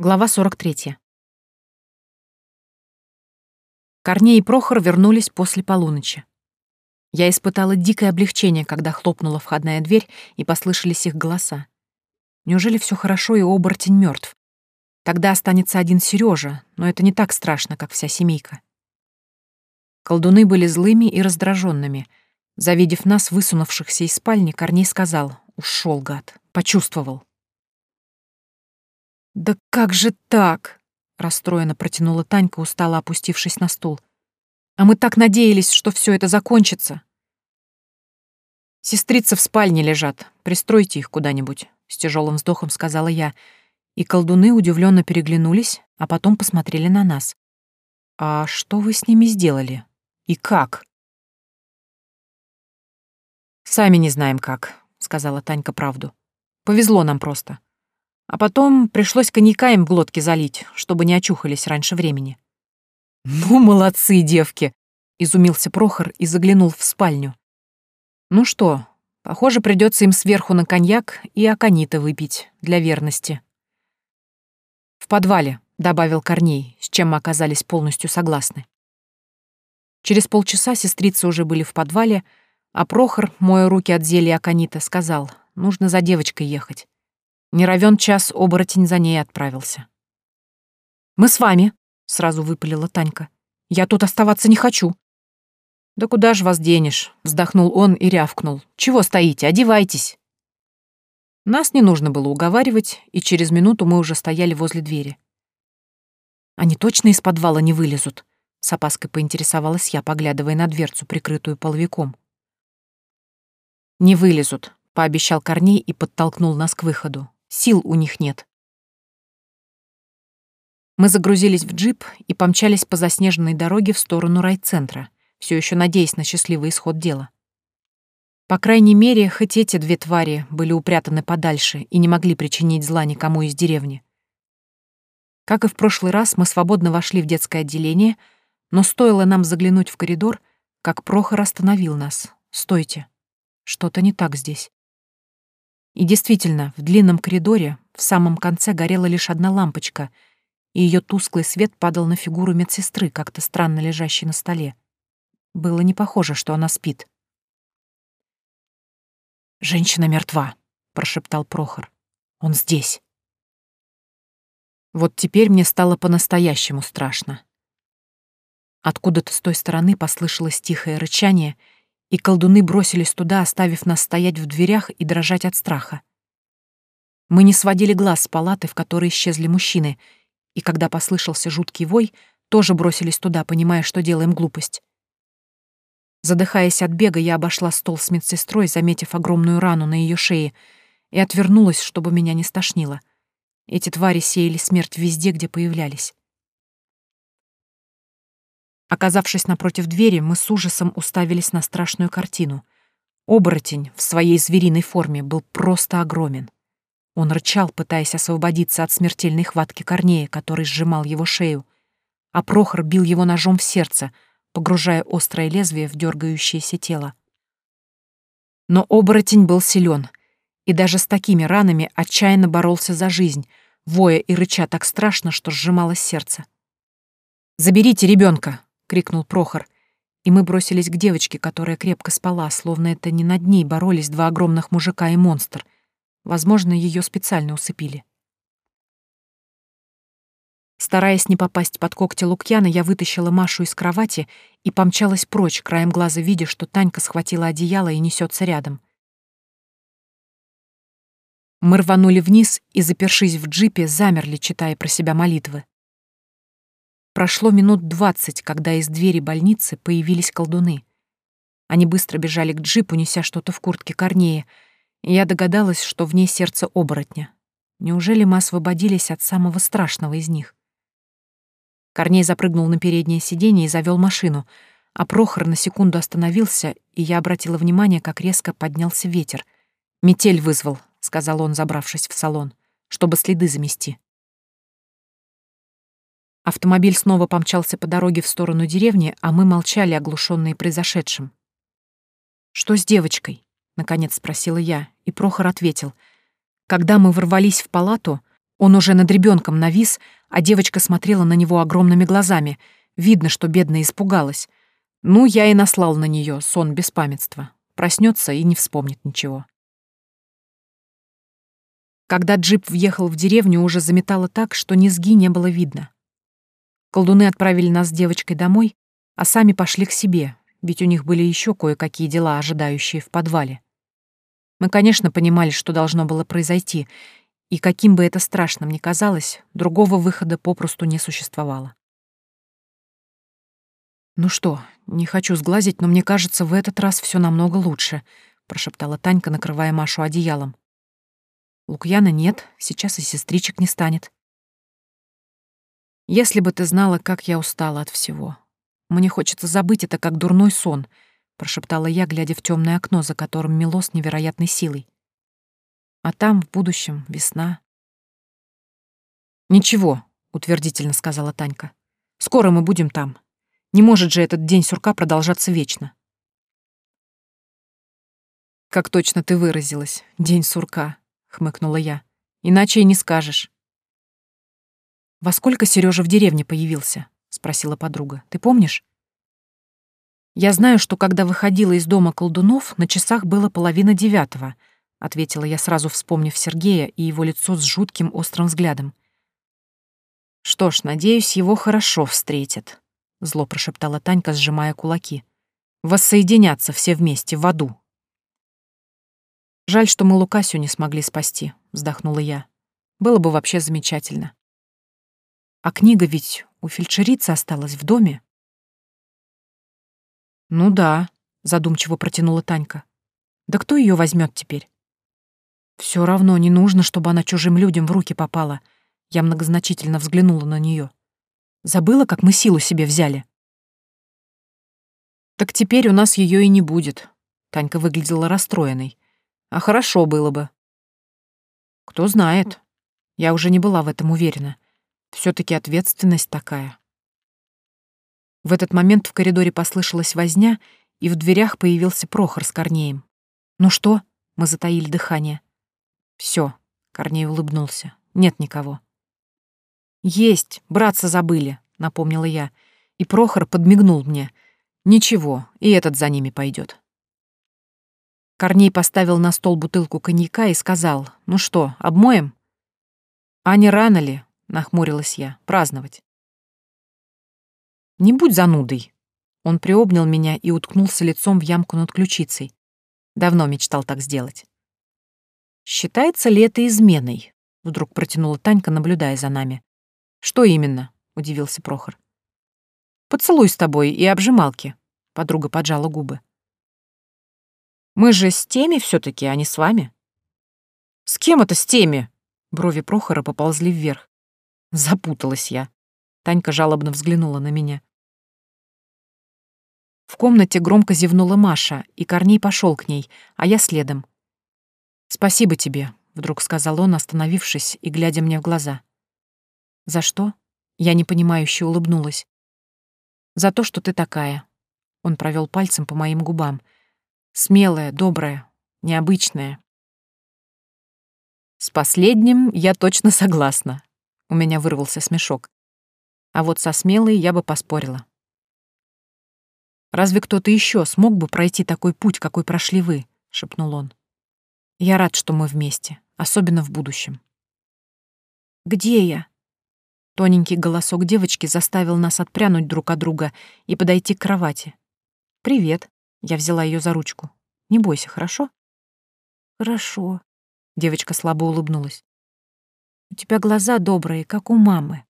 Глава 43. Корней и Прохор вернулись после полуночи. Я испытала дикое облегчение, когда хлопнула входная дверь и послышались их голоса. Неужели все хорошо и оборотень мертв? Тогда останется один Сережа, но это не так страшно, как вся семейка. Колдуны были злыми и раздраженными. Завидев нас, высунувшихся из спальни, Корней сказал «Ушел, гад, почувствовал». «Да как же так?» — расстроенно протянула Танька, устало опустившись на стул. «А мы так надеялись, что все это закончится». «Сестрицы в спальне лежат. Пристройте их куда-нибудь», — с тяжелым вздохом сказала я. И колдуны удивленно переглянулись, а потом посмотрели на нас. «А что вы с ними сделали? И как?» «Сами не знаем как», — сказала Танька правду. «Повезло нам просто. А потом пришлось коньяка им в глотки залить, чтобы не очухались раньше времени. «Ну, молодцы, девки!» — изумился Прохор и заглянул в спальню. «Ну что, похоже, придется им сверху на коньяк и аконита выпить для верности». «В подвале», — добавил Корней, с чем мы оказались полностью согласны. Через полчаса сестрицы уже были в подвале, а Прохор, моя руки от зелья аконита, сказал, нужно за девочкой ехать. Не равен час оборотень за ней отправился. «Мы с вами», — сразу выпалила Танька. «Я тут оставаться не хочу». «Да куда ж вас денешь?» — вздохнул он и рявкнул. «Чего стоите? Одевайтесь!» Нас не нужно было уговаривать, и через минуту мы уже стояли возле двери. «Они точно из подвала не вылезут?» — с опаской поинтересовалась я, поглядывая на дверцу, прикрытую половиком. «Не вылезут», — пообещал Корней и подтолкнул нас к выходу. Сил у них нет. Мы загрузились в джип и помчались по заснеженной дороге в сторону райцентра, все еще надеясь на счастливый исход дела. По крайней мере, хоть эти две твари были упрятаны подальше и не могли причинить зла никому из деревни. Как и в прошлый раз, мы свободно вошли в детское отделение, но стоило нам заглянуть в коридор, как Прохор остановил нас. «Стойте. Что-то не так здесь». И действительно, в длинном коридоре в самом конце горела лишь одна лампочка, и ее тусклый свет падал на фигуру медсестры, как-то странно лежащей на столе. Было не похоже, что она спит. «Женщина мертва», — прошептал Прохор. «Он здесь». Вот теперь мне стало по-настоящему страшно. Откуда-то с той стороны послышалось тихое рычание — и колдуны бросились туда, оставив нас стоять в дверях и дрожать от страха. Мы не сводили глаз с палаты, в которой исчезли мужчины, и когда послышался жуткий вой, тоже бросились туда, понимая, что делаем глупость. Задыхаясь от бега, я обошла стол с медсестрой, заметив огромную рану на ее шее, и отвернулась, чтобы меня не стошнило. Эти твари сеяли смерть везде, где появлялись. Оказавшись напротив двери, мы с ужасом уставились на страшную картину. Оборотень в своей звериной форме был просто огромен. Он рычал, пытаясь освободиться от смертельной хватки Корнея, который сжимал его шею, а Прохор бил его ножом в сердце, погружая острое лезвие в дергающееся тело. Но оборотень был силен, и даже с такими ранами отчаянно боролся за жизнь, воя и рыча так страшно, что сжималось сердце. «Заберите ребенка, — крикнул Прохор. И мы бросились к девочке, которая крепко спала, словно это не над ней боролись два огромных мужика и монстр. Возможно, ее специально усыпили. Стараясь не попасть под когти Лукьяна, я вытащила Машу из кровати и помчалась прочь, краем глаза видя, что Танька схватила одеяло и несется рядом. Мы рванули вниз и, запершись в джипе, замерли, читая про себя молитвы. Прошло минут двадцать, когда из двери больницы появились колдуны. Они быстро бежали к джипу, неся что-то в куртке Корнея, я догадалась, что в ней сердце оборотня. Неужели мы освободились от самого страшного из них? Корней запрыгнул на переднее сиденье и завел машину, а Прохор на секунду остановился, и я обратила внимание, как резко поднялся ветер. «Метель вызвал», — сказал он, забравшись в салон, — «чтобы следы замести». Автомобиль снова помчался по дороге в сторону деревни, а мы молчали, оглушенные произошедшим. «Что с девочкой?» — наконец спросила я, и Прохор ответил. «Когда мы ворвались в палату, Он уже над ребенком навис, а девочка смотрела на него огромными глазами. Видно, что бедная испугалась. Ну, я и наслал на нее сон беспамятства. Проснется и не вспомнит ничего. Когда джип въехал в деревню, уже заметало так, что низги не было видно. Колдуны отправили нас с девочкой домой, а сами пошли к себе, ведь у них были еще кое-какие дела, ожидающие в подвале. Мы, конечно, понимали, что должно было произойти, и каким бы это страшным ни казалось, другого выхода попросту не существовало. «Ну что, не хочу сглазить, но мне кажется, в этот раз все намного лучше», — прошептала Танька, накрывая Машу одеялом. Лукьяна нет, сейчас и сестричек не станет. Если бы ты знала, как я устала от всего. Мне хочется забыть это, как дурной сон, прошептала я, глядя в темное окно, за которым мело с невероятной силой. А там, в будущем, весна. Ничего, утвердительно сказала Танька. Скоро мы будем там. Не может же этот день сурка продолжаться вечно. Как точно ты выразилась, день сурка. — хмыкнула я. «Иначе и не скажешь». «Во сколько Сережа в деревне появился?» — спросила подруга. «Ты помнишь?» «Я знаю, что когда выходила из дома колдунов, на часах было половина девятого», — ответила я, сразу вспомнив Сергея и его лицо с жутким острым взглядом. «Что ж, надеюсь, его хорошо встретят», — зло прошептала Танька, сжимая кулаки. «Воссоединятся все вместе в аду». «Жаль, что мы Лукасю не смогли спасти», — вздохнула я. «Было бы вообще замечательно». «А книга ведь у фельдшерицы осталась в доме?» «Ну да», — задумчиво протянула Танька. «Да кто ее возьмет теперь?» Все равно не нужно, чтобы она чужим людям в руки попала. Я многозначительно взглянула на нее. Забыла, как мы силу себе взяли. Так теперь у нас ее и не будет. Танька выглядела расстроенной. А хорошо было бы. Кто знает. Я уже не была в этом уверена. Все таки ответственность такая. В этот момент в коридоре послышалась возня, и в дверях появился Прохор с Корнеем. «Ну что?» — мы затаили дыхание. Все, Корней улыбнулся. «Нет никого». «Есть, братца забыли», — напомнила я. И Прохор подмигнул мне. «Ничего, и этот за ними пойдет. Корней поставил на стол бутылку коньяка и сказал, «Ну что, обмоем?» «А не рано ли?» — нахмурилась я. «Праздновать». «Не будь занудой». Он приобнял меня и уткнулся лицом в ямку над ключицей. Давно мечтал так сделать. «Считается ли это изменой?» — вдруг протянула Танька, наблюдая за нами. «Что именно?» — удивился Прохор. «Поцелуй с тобой и обжималки», — подруга поджала губы. Мы же с теми все таки а не с вами. С кем это с теми? Брови Прохора поползли вверх. Запуталась я. Танька жалобно взглянула на меня. В комнате громко зевнула Маша, и Корней пошел к ней, а я следом. «Спасибо тебе», — вдруг сказал он, остановившись и глядя мне в глаза. «За что?» — я непонимающе улыбнулась. «За то, что ты такая». Он провел пальцем по моим губам — Смелая, добрая, необычная. С последним я точно согласна. У меня вырвался смешок. А вот со смелой я бы поспорила. «Разве кто-то еще смог бы пройти такой путь, какой прошли вы?» — шепнул он. «Я рад, что мы вместе, особенно в будущем». «Где я?» Тоненький голосок девочки заставил нас отпрянуть друг от друга и подойти к кровати. «Привет», я взяла ее за ручку. «Не бойся, хорошо?» «Хорошо», — девочка слабо улыбнулась. «У тебя глаза добрые, как у мамы».